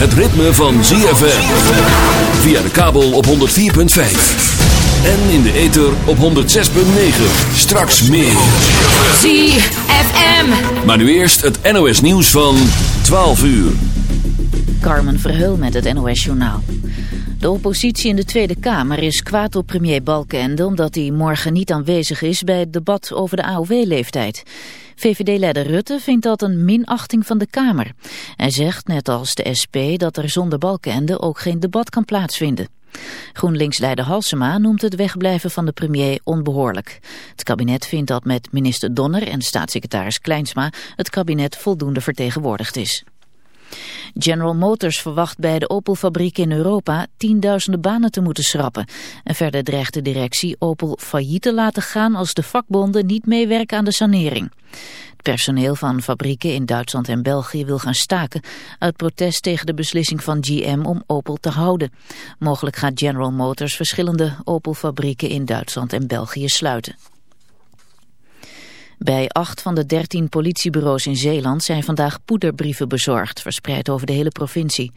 het ritme van ZFM. Via de kabel op 104.5. En in de ether op 106.9. Straks meer. ZFM. Maar nu eerst het NOS nieuws van 12 uur. Carmen Verheul met het NOS Journaal. De oppositie in de Tweede Kamer is kwaad op premier Balkenende... omdat hij morgen niet aanwezig is bij het debat over de AOW-leeftijd. VVD-leider Rutte vindt dat een minachting van de Kamer. Hij zegt, net als de SP, dat er zonder Balkenende ook geen debat kan plaatsvinden. GroenLinks-leider Halsema noemt het wegblijven van de premier onbehoorlijk. Het kabinet vindt dat met minister Donner en staatssecretaris Kleinsma... het kabinet voldoende vertegenwoordigd is. General Motors verwacht bij de Opel-fabriek in Europa tienduizenden banen te moeten schrappen. En verder dreigt de directie Opel failliet te laten gaan als de vakbonden niet meewerken aan de sanering. Het personeel van fabrieken in Duitsland en België wil gaan staken uit protest tegen de beslissing van GM om Opel te houden. Mogelijk gaat General Motors verschillende Opel-fabrieken in Duitsland en België sluiten. Bij acht van de dertien politiebureaus in Zeeland zijn vandaag poederbrieven bezorgd, verspreid over de hele provincie.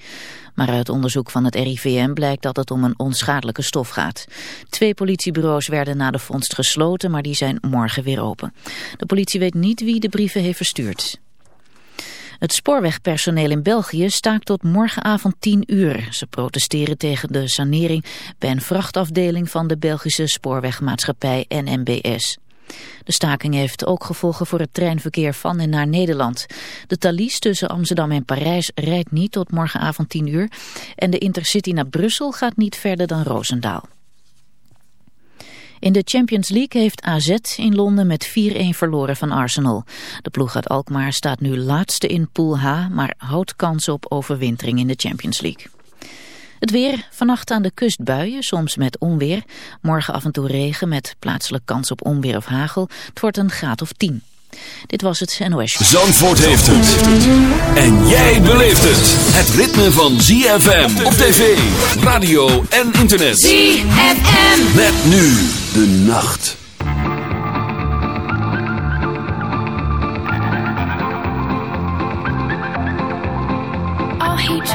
Maar uit onderzoek van het RIVM blijkt dat het om een onschadelijke stof gaat. Twee politiebureaus werden na de vondst gesloten, maar die zijn morgen weer open. De politie weet niet wie de brieven heeft verstuurd. Het spoorwegpersoneel in België staakt tot morgenavond 10 uur. Ze protesteren tegen de sanering bij een vrachtafdeling van de Belgische spoorwegmaatschappij NMBS. De staking heeft ook gevolgen voor het treinverkeer van en naar Nederland. De Thalys tussen Amsterdam en Parijs rijdt niet tot morgenavond 10 uur. En de Intercity naar Brussel gaat niet verder dan Roosendaal. In de Champions League heeft AZ in Londen met 4-1 verloren van Arsenal. De ploeg uit Alkmaar staat nu laatste in Pool H, maar houdt kans op overwintering in de Champions League. Het weer, vannacht aan de kust buien, soms met onweer. Morgen af en toe regen met plaatselijk kans op onweer of hagel. Het wordt een graad of 10. Dit was het NOS. Zandvoort heeft het. En jij beleeft het. Het ritme van ZFM op tv, radio en internet. ZFM. Met nu de nacht.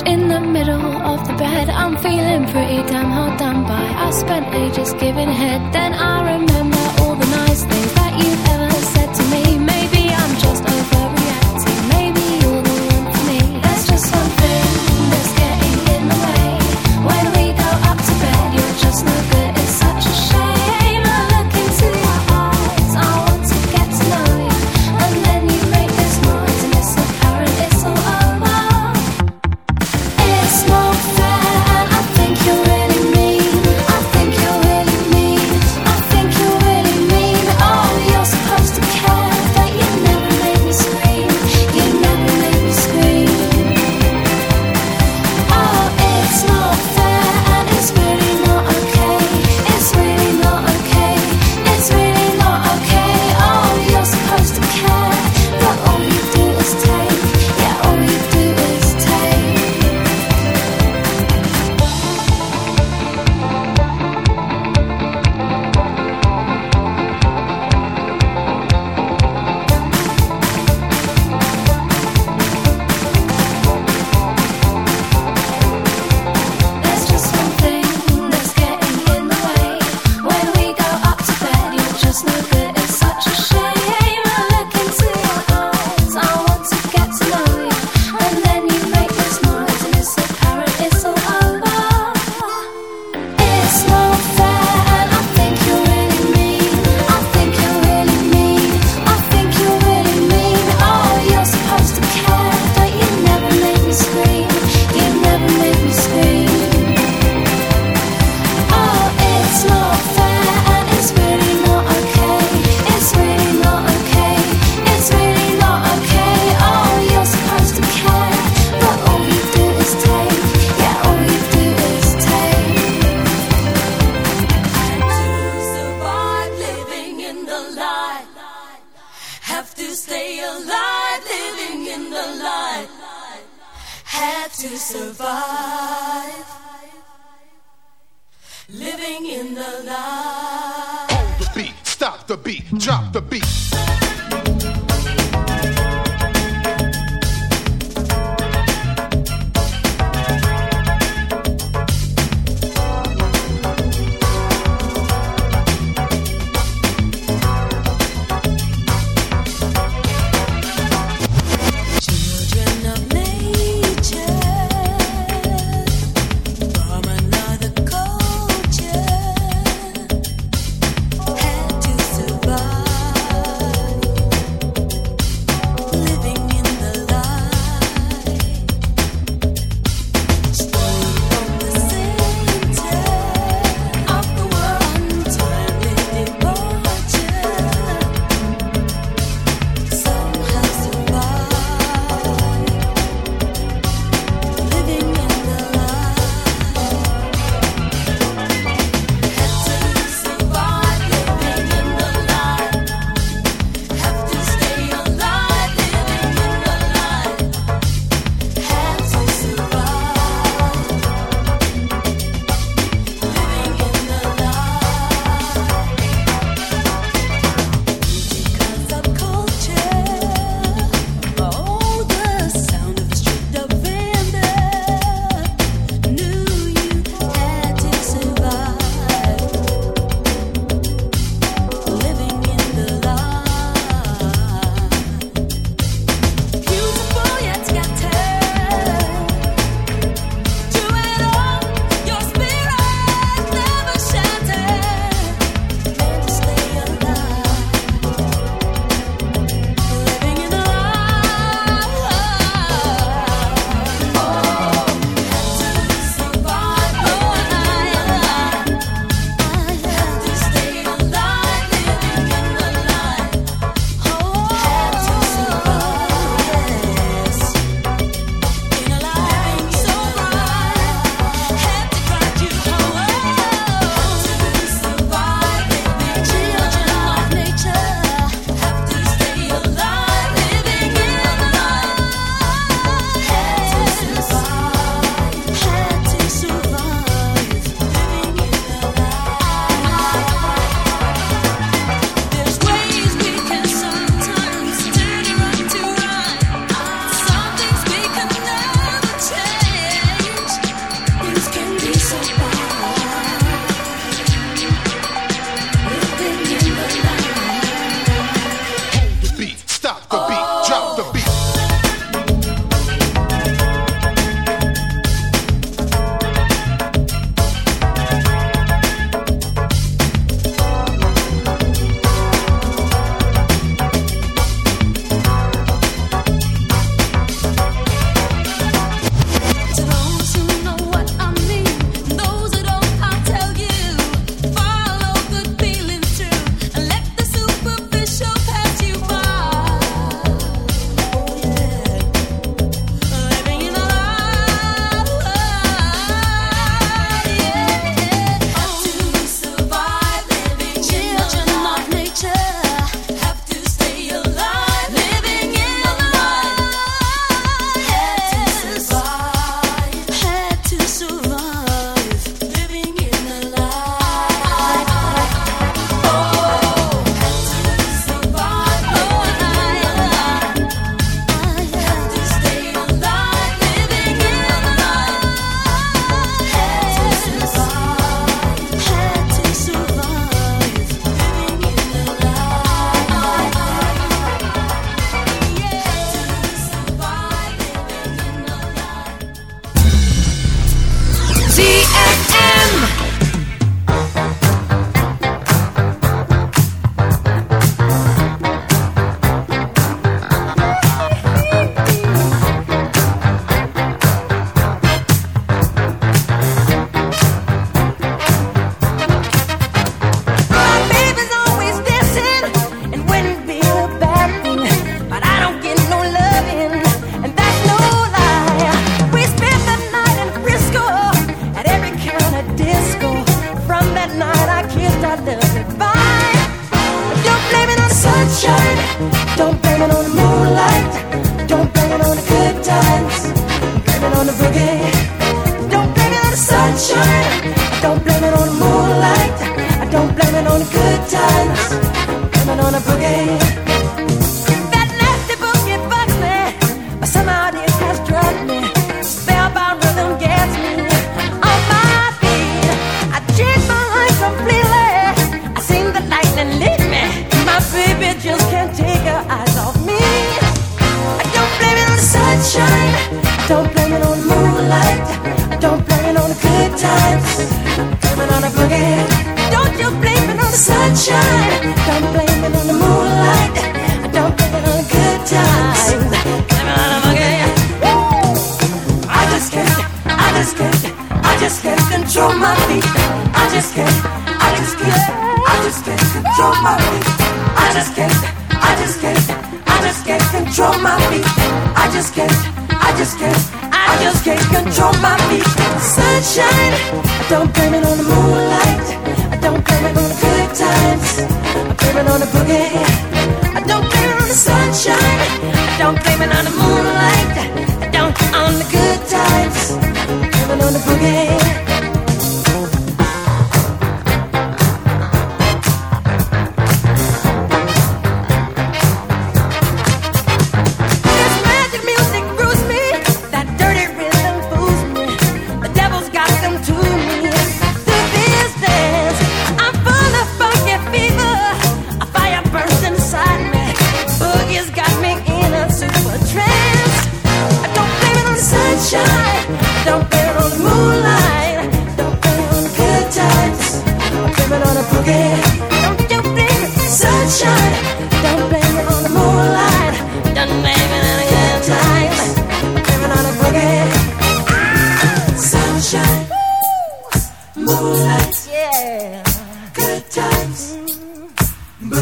Patch in the middle of the bed. I'm feeling pretty damn hard done by. I spent ages giving head, then I remember all the nice things that you've ever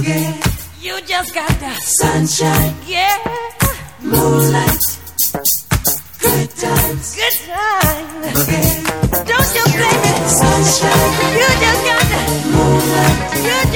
You just got the sunshine. Yeah. Moonlight. Good times. Good times. Again. Don't you blame it. Sunshine. You just got the moonlight. Good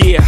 Yeah,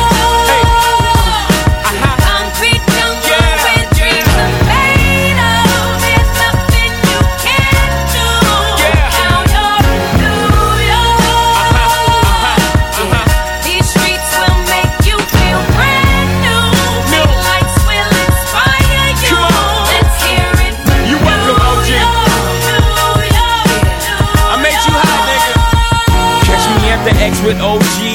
OG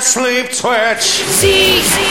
Sleep twitch. C F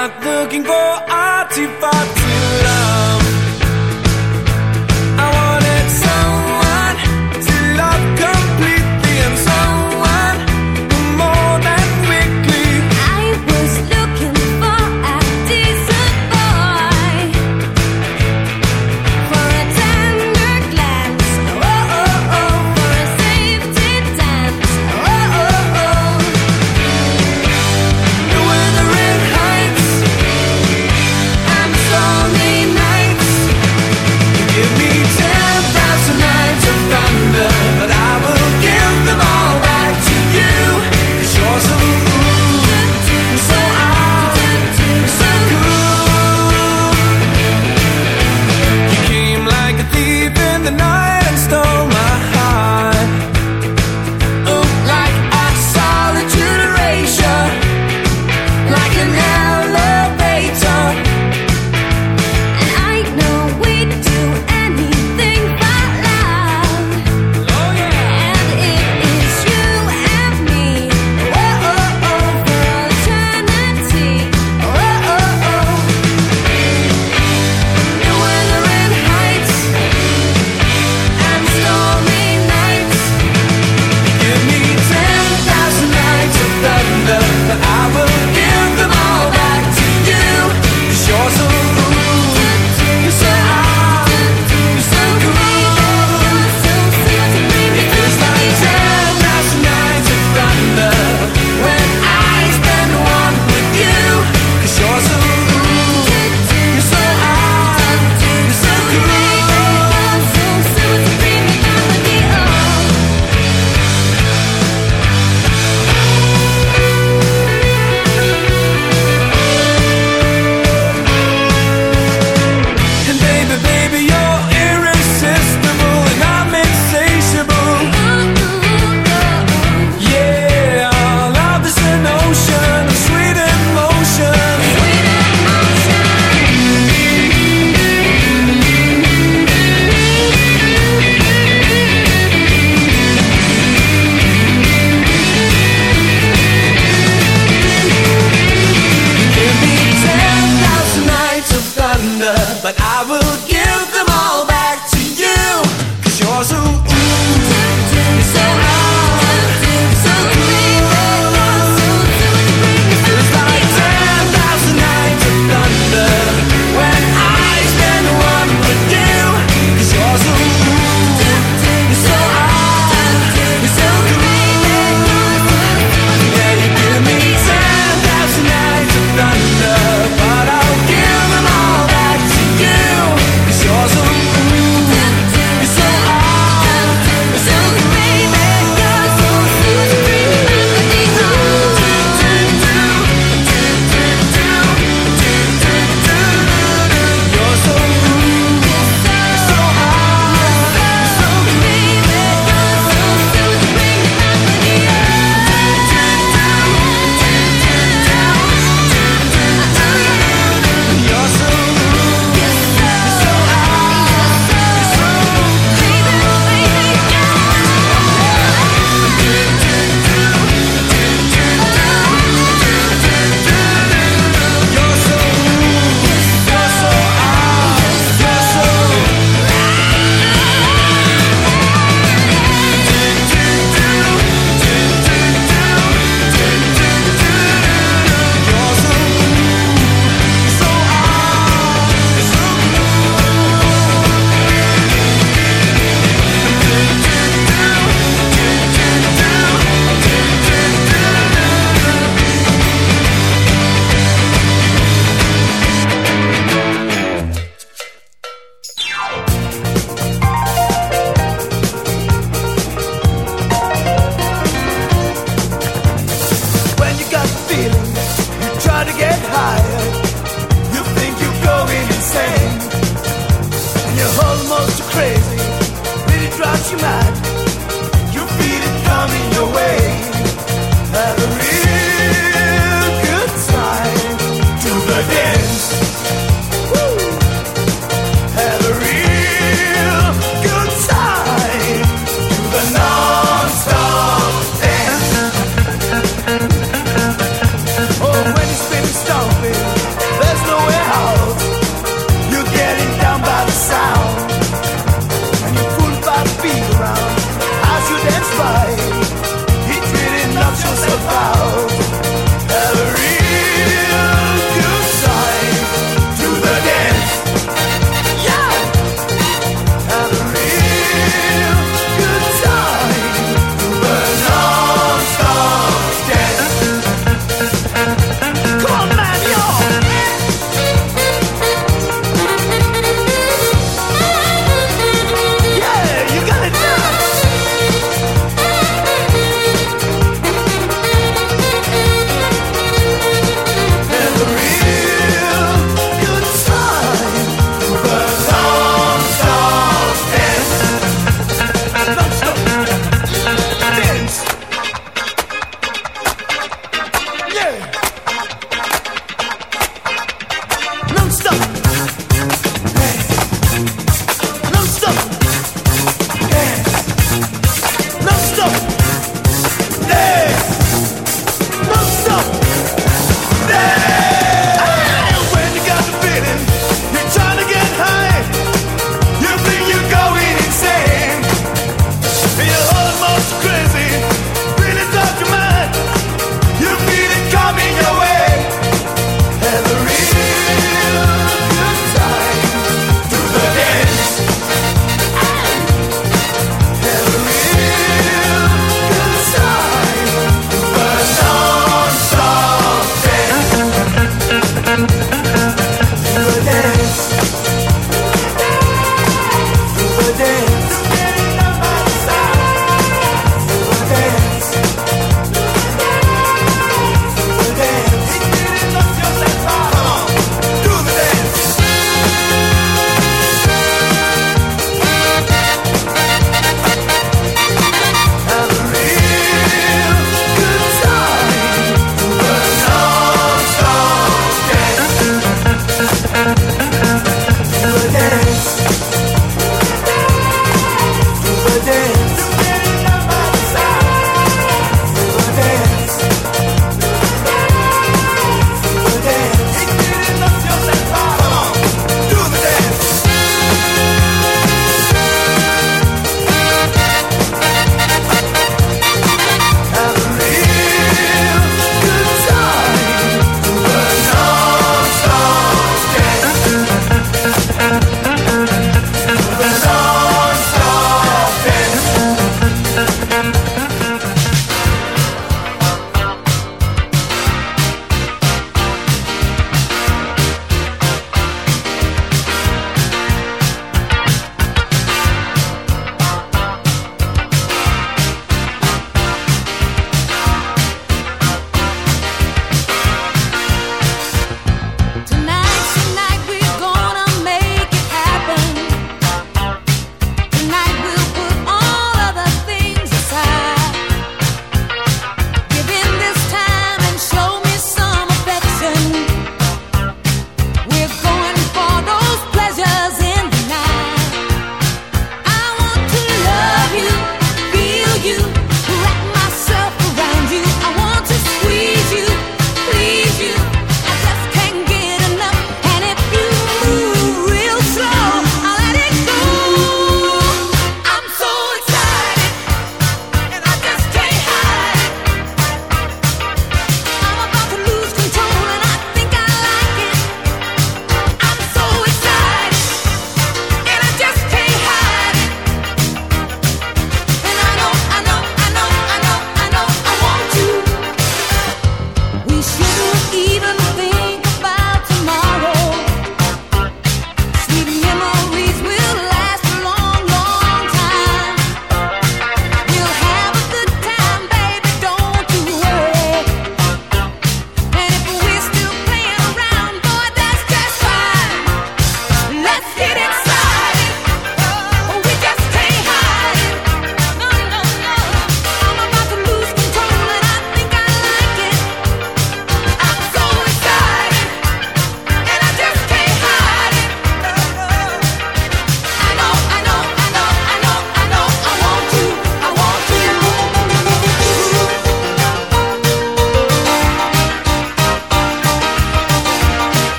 not looking for artifact